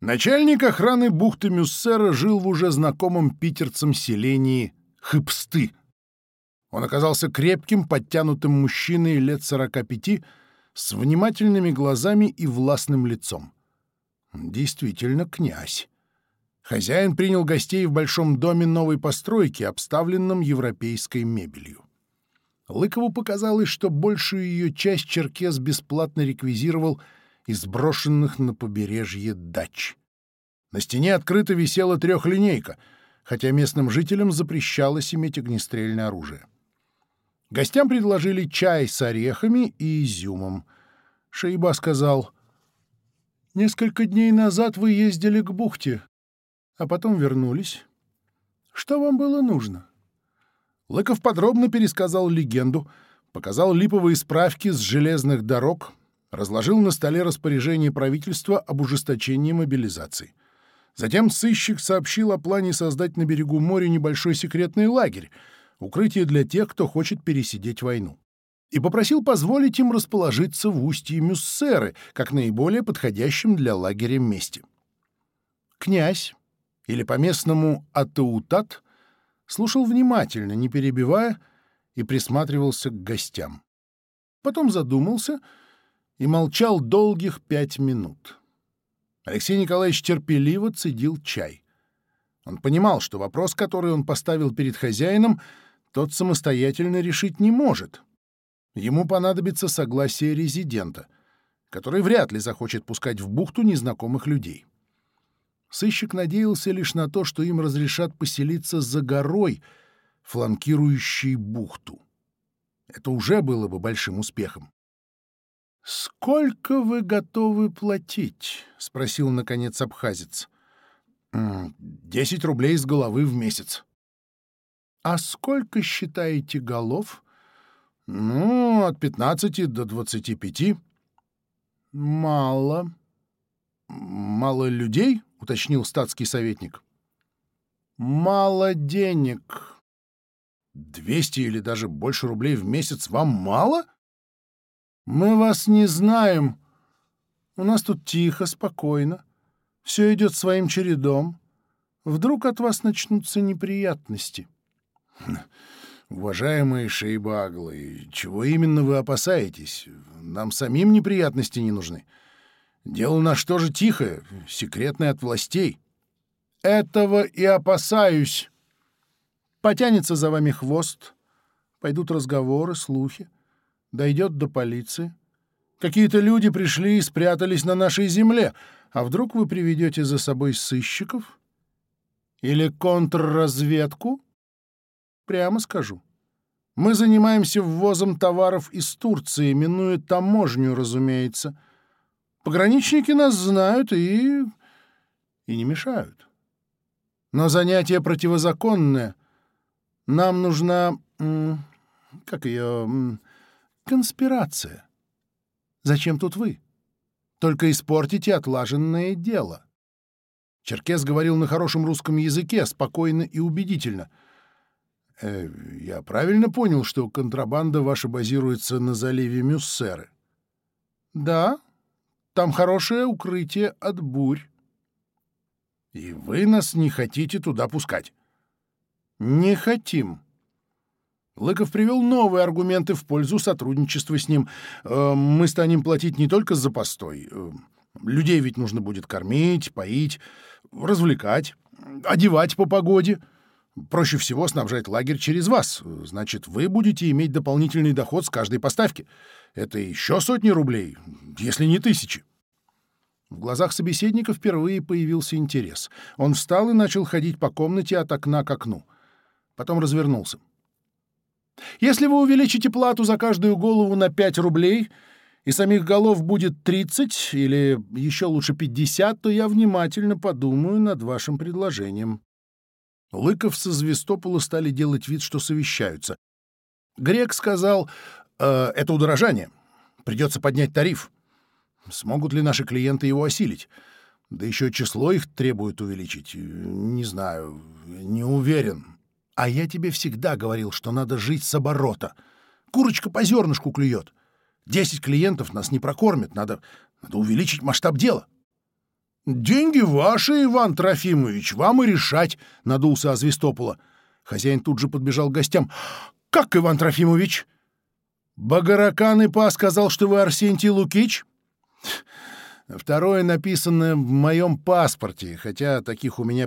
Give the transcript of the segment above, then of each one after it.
Начальник охраны бухты Мюссера жил в уже знакомом питерцам селении Хыпсты. Он оказался крепким, подтянутым мужчиной лет 45 с внимательными глазами и властным лицом. Действительно, князь. Хозяин принял гостей в большом доме новой постройки, обставленном европейской мебелью. Лыкову показалось, что большую ее часть Черкес бесплатно реквизировал из брошенных на побережье дач. На стене открыто висела трехлинейка, хотя местным жителям запрещалось иметь огнестрельное оружие. Гостям предложили чай с орехами и изюмом. Шейба сказал, «Несколько дней назад вы ездили к бухте, а потом вернулись. Что вам было нужно?» Лыков подробно пересказал легенду, показал липовые справки с железных дорог, разложил на столе распоряжение правительства об ужесточении мобилизации. Затем сыщик сообщил о плане создать на берегу моря небольшой секретный лагерь, укрытие для тех, кто хочет пересидеть войну, и попросил позволить им расположиться в устье Мюссеры, как наиболее подходящем для лагеря месте. Князь, или по-местному Атаутат, слушал внимательно, не перебивая, и присматривался к гостям. Потом задумался — и молчал долгих пять минут. Алексей Николаевич терпеливо цедил чай. Он понимал, что вопрос, который он поставил перед хозяином, тот самостоятельно решить не может. Ему понадобится согласие резидента, который вряд ли захочет пускать в бухту незнакомых людей. Сыщик надеялся лишь на то, что им разрешат поселиться за горой, фланкирующей бухту. Это уже было бы большим успехом. «Сколько вы готовы платить?» — спросил, наконец, абхазец. «Десять рублей с головы в месяц». «А сколько считаете голов?» «Ну, от пятнадцати до двадцати пяти». «Мало». «Мало людей?» — уточнил статский советник. «Мало денег». «Двести или даже Мы вас не знаем. У нас тут тихо, спокойно. Все идет своим чередом. Вдруг от вас начнутся неприятности. Уважаемые шейбаглы, чего именно вы опасаетесь? Нам самим неприятности не нужны. Дело наш тоже тихое, секретное от властей. Этого и опасаюсь. Потянется за вами хвост, пойдут разговоры, слухи. дойдет до полиции. Какие-то люди пришли и спрятались на нашей земле, а вдруг вы приведете за собой сыщиков? Или контрразведку?» Прямо скажу. Мы занимаемся ввозом товаров из Турции, минуя таможню, разумеется. Пограничники нас знают и... и не мешают. Но занятие противозаконное. Нам нужна... как ее... Конспирация. Зачем тут вы? Только испортите отлаженное дело. Черкес говорил на хорошем русском языке, спокойно и убедительно. Э, я правильно понял, что контрабанда ваша базируется на заливе Мюссеры? Да, там хорошее укрытие от бурь. И вы нас не хотите туда пускать? Не хотим. Лыков привел новые аргументы в пользу сотрудничества с ним. Э, мы станем платить не только за постой. Э, людей ведь нужно будет кормить, поить, развлекать, одевать по погоде — Проще всего снабжать лагерь через вас. Значит, вы будете иметь дополнительный доход с каждой поставки. Это еще сотни рублей, если не тысячи. В глазах собеседника впервые появился интерес. Он встал и начал ходить по комнате от окна к окну. Потом развернулся. Если вы увеличите плату за каждую голову на 5 рублей, и самих голов будет 30 или еще лучше 50, то я внимательно подумаю над вашим предложением». Лыков со Звестопола стали делать вид, что совещаются. Грек сказал, э, «Это удорожание. Придется поднять тариф. Смогут ли наши клиенты его осилить?» Да еще число их требует увеличить. Не знаю, не уверен. А я тебе всегда говорил, что надо жить с оборота. Курочка по зернышку клюет. Десять клиентов нас не прокормят. Надо, надо увеличить масштаб дела. «Деньги ваши, Иван Трофимович, вам и решать», — надулся Азвистопола. Хозяин тут же подбежал к гостям. «Как, Иван Трофимович?» «Багаракан Ипа сказал, что вы Арсентий Лукич?» «Второе написано в моем паспорте, хотя таких у меня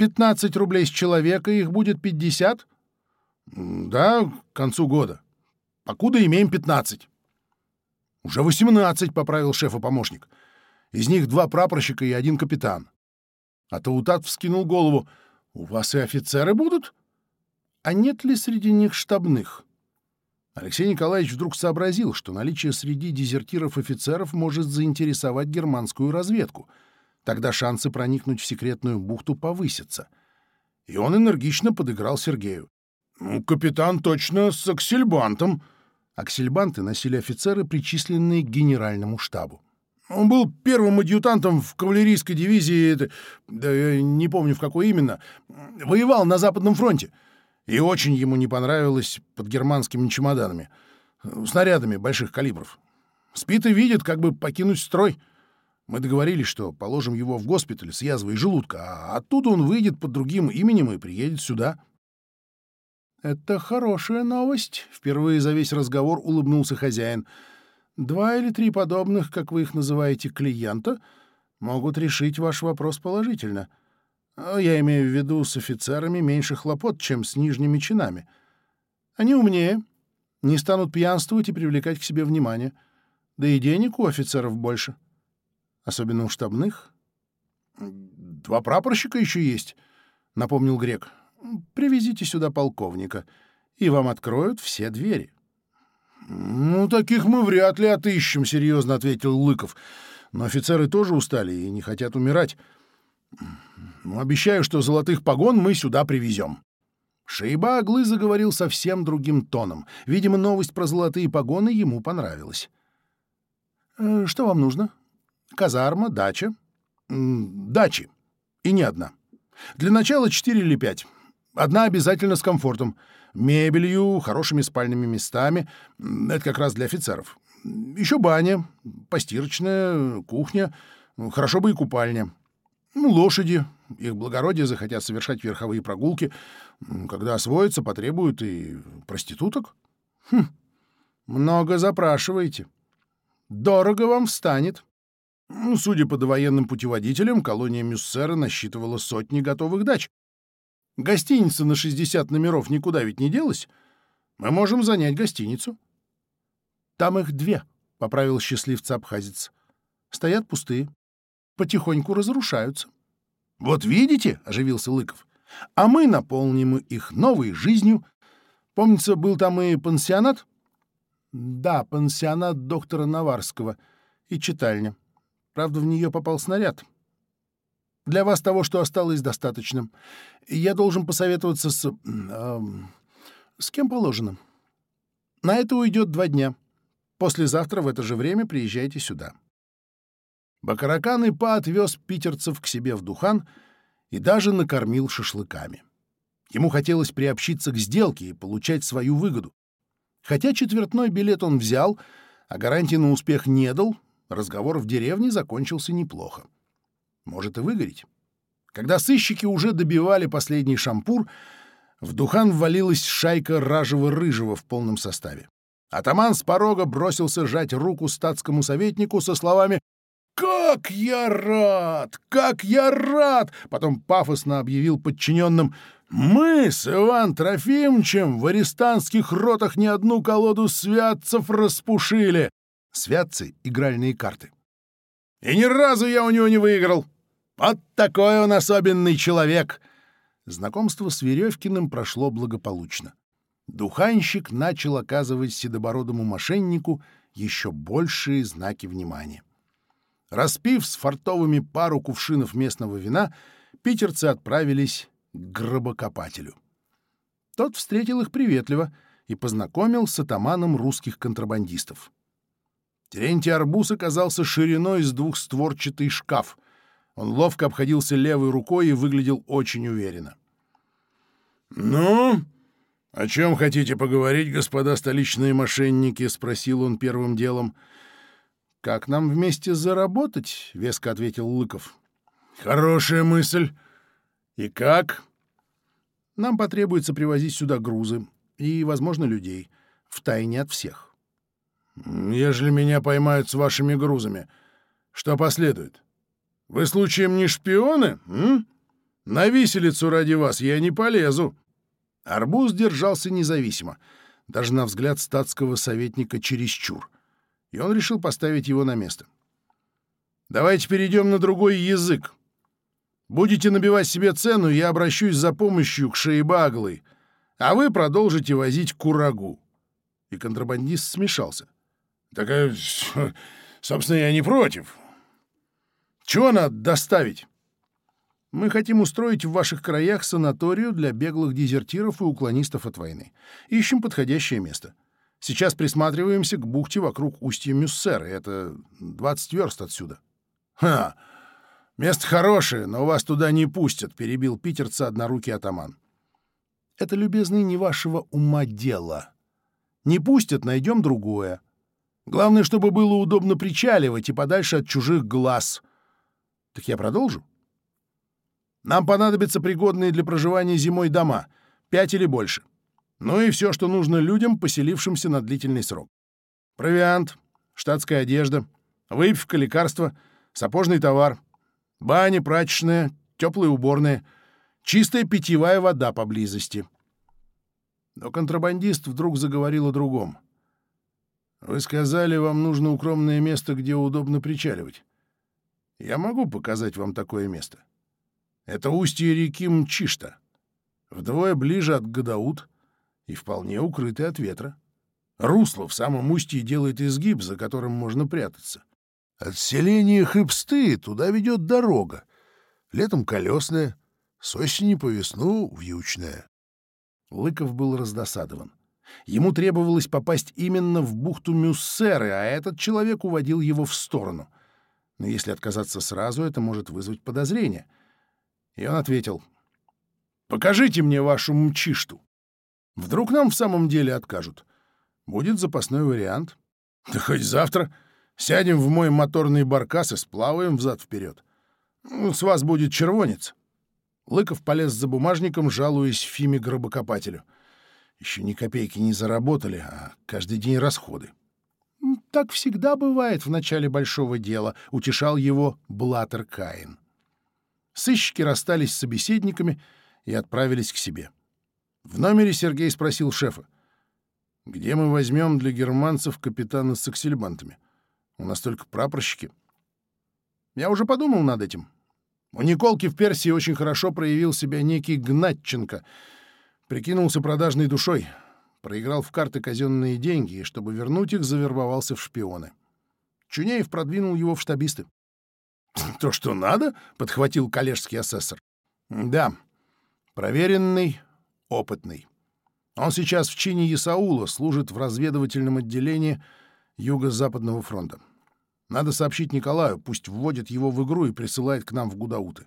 15 рублей с человека, их будет 50? Да, к концу года. Покуда имеем 15. Уже 18, поправил шеф и помощник. Из них два прапорщика и один капитан. А Таутат вскинул голову. У вас и офицеры будут? А нет ли среди них штабных? Алексей Николаевич вдруг сообразил, что наличие среди дезертиров офицеров может заинтересовать германскую разведку — Тогда шансы проникнуть в секретную бухту повысятся. И он энергично подыграл Сергею. «Ну, капитан точно с аксельбантом». Аксельбанты носили офицеры, причисленные к генеральному штабу. Он был первым адъютантом в кавалерийской дивизии, это, да, не помню в какой именно, воевал на Западном фронте. И очень ему не понравилось под германскими чемоданами, снарядами больших калибров. Спит и видит, как бы покинуть строй. Мы договорились, что положим его в госпиталь с язвой желудка, а оттуда он выйдет под другим именем и приедет сюда. «Это хорошая новость», — впервые за весь разговор улыбнулся хозяин. «Два или три подобных, как вы их называете, клиента могут решить ваш вопрос положительно». А я имею в виду с офицерами особенно у штабных. «Два прапорщика еще есть», — напомнил Грек. «Привезите сюда полковника, и вам откроют все двери». «Ну, таких мы вряд ли отыщем», — серьезно ответил Лыков. «Но офицеры тоже устали и не хотят умирать. Ну, обещаю, что золотых погон мы сюда привезем». Шейба Аглы заговорил совсем другим тоном. Видимо, новость про золотые погоны ему понравилась. «Э, «Что вам нужно?» казарма, дача. Дачи. И не одна. Для начала четыре или пять. Одна обязательно с комфортом. Мебелью, хорошими спальными местами. Это как раз для офицеров. Еще баня, постирочная, кухня. Хорошо бы и купальня. Ну, лошади. Их благородие захотят совершать верховые прогулки. Когда освоятся, потребуют и проституток. Хм, много запрашиваете. Дорого вам встанет. — Ну, судя по довоенным путеводителям, колония Мюссера насчитывала сотни готовых дач. Гостиница на 60 номеров никуда ведь не делась. Мы можем занять гостиницу. Там их две, — поправил счастливца абхазец. Стоят пустые потихоньку разрушаются. «Вот видите», — оживился Лыков, — «а мы наполним их новой жизнью. Помнится, был там и пансионат?» «Да, пансионат доктора Наварского и читальня. Правда, в нее попал снаряд. Для вас того, что осталось, достаточно. Я должен посоветоваться с... Э, с кем положено. На это уйдет два дня. Послезавтра в это же время приезжайте сюда». Бакаракан и отвез питерцев к себе в Духан и даже накормил шашлыками. Ему хотелось приобщиться к сделке и получать свою выгоду. Хотя четвертной билет он взял, а гарантии на успех не дал, разговор в деревне закончился неплохо. Может и выгореть. Когда сыщики уже добивали последний шампур, в Духан ввалилась шайка ражего-рыжего в полном составе. Атаман с порога бросился сжать руку статскому советнику со словами «Как я рад! Как я рад!» Потом пафосно объявил подчиненным «Мы с Иван Трофимовичем в арестантских ротах не одну колоду святцев распушили!» Святцы игральные карты. «И ни разу я у него не выиграл! Вот такой он особенный человек!» Знакомство с Веревкиным прошло благополучно. Духанщик начал оказывать седобородому мошеннику еще большие знаки внимания. Распив с фартовыми пару кувшинов местного вина, питерцы отправились к гробокопателю. Тот встретил их приветливо и познакомил с атаманом русских контрабандистов. Терентий Арбуз оказался шириной с двухстворчатый шкаф. Он ловко обходился левой рукой и выглядел очень уверенно. «Ну, о чем хотите поговорить, господа столичные мошенники?» — спросил он первым делом. «Как нам вместе заработать?» — веско ответил Лыков. «Хорошая мысль. И как?» «Нам потребуется привозить сюда грузы и, возможно, людей. Втайне от всех». «Ежели меня поймают с вашими грузами, что последует? Вы случаем не шпионы, м? На виселицу ради вас я не полезу!» Арбуз держался независимо, даже на взгляд статского советника чересчур, и он решил поставить его на место. «Давайте перейдем на другой язык. Будете набивать себе цену, я обращусь за помощью к Шейбаглы, а вы продолжите возить курагу». И контрабандист смешался — «Так, э, собственно, я не против. Чего надо доставить?» Мы хотим устроить в ваших краях санаторию для беглых дезертиров и уклонистов от войны. Ищем подходящее место. Сейчас присматриваемся к бухте вокруг устья Мюссеры. Это 20 верст отсюда. — Ха! Место хорошее, но вас туда не пустят, — перебил питерца однорукий атаман. — Это, любезный, не вашего ума дело. Не пустят, найдем другое. Главное, чтобы было удобно причаливать и подальше от чужих глаз. Так я продолжу. Нам понадобятся пригодные для проживания зимой дома, пять или больше. Ну и все, что нужно людям, поселившимся на длительный срок. Провиант, штатская одежда, выпивка, лекарства, сапожный товар, баня, прачечная, теплые уборные, чистая питьевая вода поблизости. Но контрабандист вдруг заговорил о другом — вы сказали, вам нужно укромное место, где удобно причаливать. Я могу показать вам такое место. Это устье реки Мчишта, вдвое ближе от Гадаут и вполне укрытое от ветра. Русло в самом устье делает изгиб, за которым можно прятаться. От селения Хыпсты туда ведет дорога. Летом колесная, с осени по весну вьючная. Лыков был раздосадован. Ему требовалось попасть именно в бухту Мюссеры, а этот человек уводил его в сторону. Но если отказаться сразу, это может вызвать подозрение. И он ответил, «Покажите мне вашу мчишту. Вдруг нам в самом деле откажут. Будет запасной вариант. Да хоть завтра сядем в мой моторный баркас и сплаваем взад-вперед. Ну, с вас будет червонец». Лыков полез за бумажником, жалуясь Фиме-гробокопателю — Фиме гробокопателю. Еще ни копейки не заработали, а каждый день расходы. «Так всегда бывает в начале большого дела», — утешал его Блаттер Каин. Сыщики расстались с собеседниками и отправились к себе. В номере Сергей спросил шефа. «Где мы возьмем для германцев капитана с аксельбантами? У нас только прапорщики». «Я уже подумал над этим. У Николки в Персии очень хорошо проявил себя некий Гнатченко. Прикинулся продажной душой. Проиграл в карты казенные деньги, и чтобы вернуть их, завербовался в шпионы. Чунеев продвинул его в штабисты. «То, что надо?» — подхватил коллежский асессор. «Да, проверенный, опытный. Он сейчас в чине Исаула служит в разведывательном отделении Юго-Западного фронта. Надо сообщить Николаю, пусть вводит его в игру и присылает к нам в Гудауты.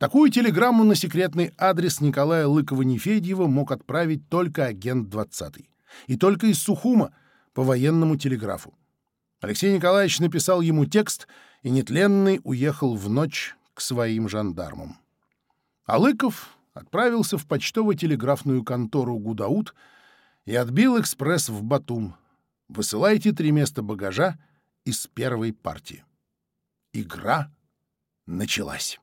Такую телеграмму на секретный адрес Николая Лыкова-Нефедьева мог отправить только агент 20-й. И только из Сухума по военному телеграфу. Алексей Николаевич написал ему текст, и нетленный уехал в ночь к своим жандармам. А Лыков отправился в почтово-телеграфную контору «Гудаут» и отбил экспресс в Батум. Высылайте три места багажа из первой партии. Игра началась.